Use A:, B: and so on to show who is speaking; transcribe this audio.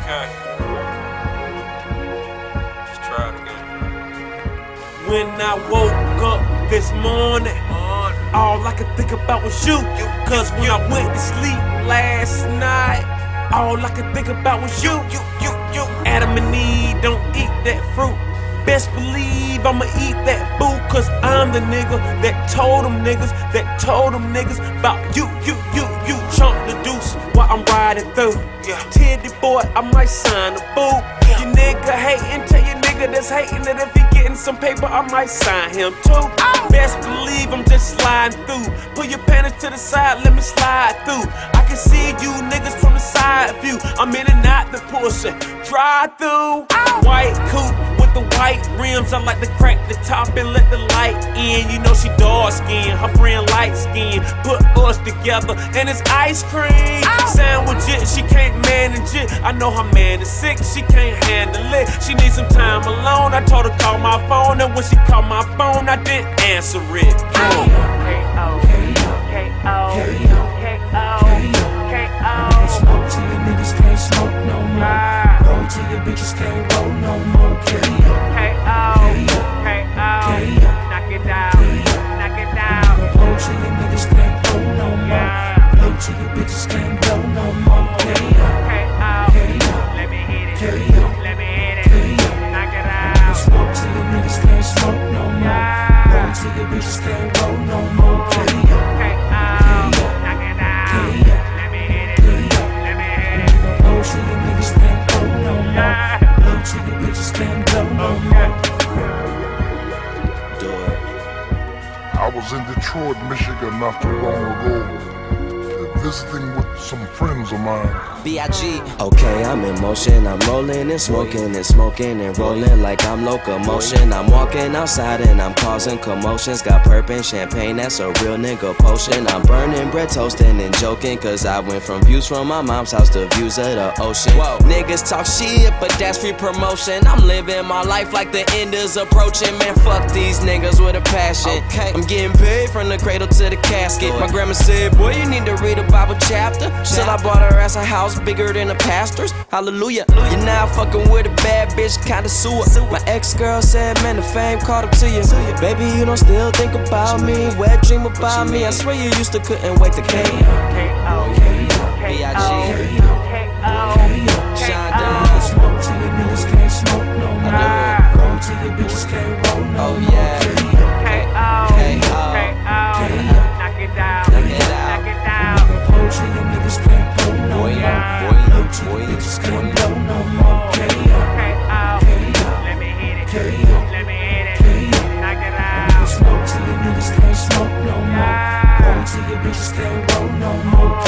A: Okay. Let's try it again.
B: When I woke up this morning, all I could think about was you. Cause when I went to sleep last night, all I could think about was you. Adam and Eve don't eat that fruit. Best believe I'ma eat that boo, cause I'm the nigga that told them niggas, that told them niggas about you, you, you, you. Chunk the deuce while I'm riding through.
A: Yeah.
B: Teddy boy, I might sign a boo. You nigga hating, tell your nigga that's hating that if he getting some paper, I might sign him too. Oh. Best believe I'm just sliding through. Pull your panties to the side, let me slide through. I can see you niggas from the side view. I'm in and out the Porsche, drive through. Oh. White coupe with the white rims. I like to crack the top and let the light in. You know she dark skin, her friend light skin. Put us together and it's ice cream. Sandwich it, she can't manage it. I know her man is sick, she can't handle it. She needs some time alone. I told her call my phone, and when she called my phone, I didn't answer it. Boom.
C: Smoke till your niggas can't smoke no more. Roll till your bitches can't Blow till your bitches can't blow no more. KO, smoke till your niggas can't smoke no more. Roll till your bitches can't roll no more. KO, blow till your niggas can't blow no more. Blow till your bitches can't blow no more.
D: I was in Detroit, Michigan not too long ago, visiting with some friends of mine.
E: B.I.G. Okay, I'm in motion. I'm rolling and smoking and smoking and rolling like I'm locomotion. I'm walking outside and I'm causing commotions. Got perp and champagne, that's a real nigga potion. I'm burning bread, toasting and joking. Cause I went from views from my mom's house to views of the ocean. Whoa. Niggas talk shit, but that's free promotion. I'm living my life like the end is approaching. Man, fuck these niggas with a passion. Okay. I'm getting paid from the cradle to the casket. My grandma said, Boy, you need to read a Bible chapter. Till I bought her ass a house bigger than a pastor's. Hallelujah. You're now fucking with a bad bitch, kinda sewer. My ex girl said, Man, the fame caught up to you. Baby, you don't still think about me. Wet dream about me. I swear you used to couldn't wait to came. B.I.G. Shine down.
C: Smoke till your niggas can't smoke no more. Roll till your bitches can't roll no
E: oh,
C: more. Oh, yeah. Can't blow no more. Blow till your bitches can't blow no more. KO, smoke till your niggas can't smoke no more. Roll till your bitches can't roll no more.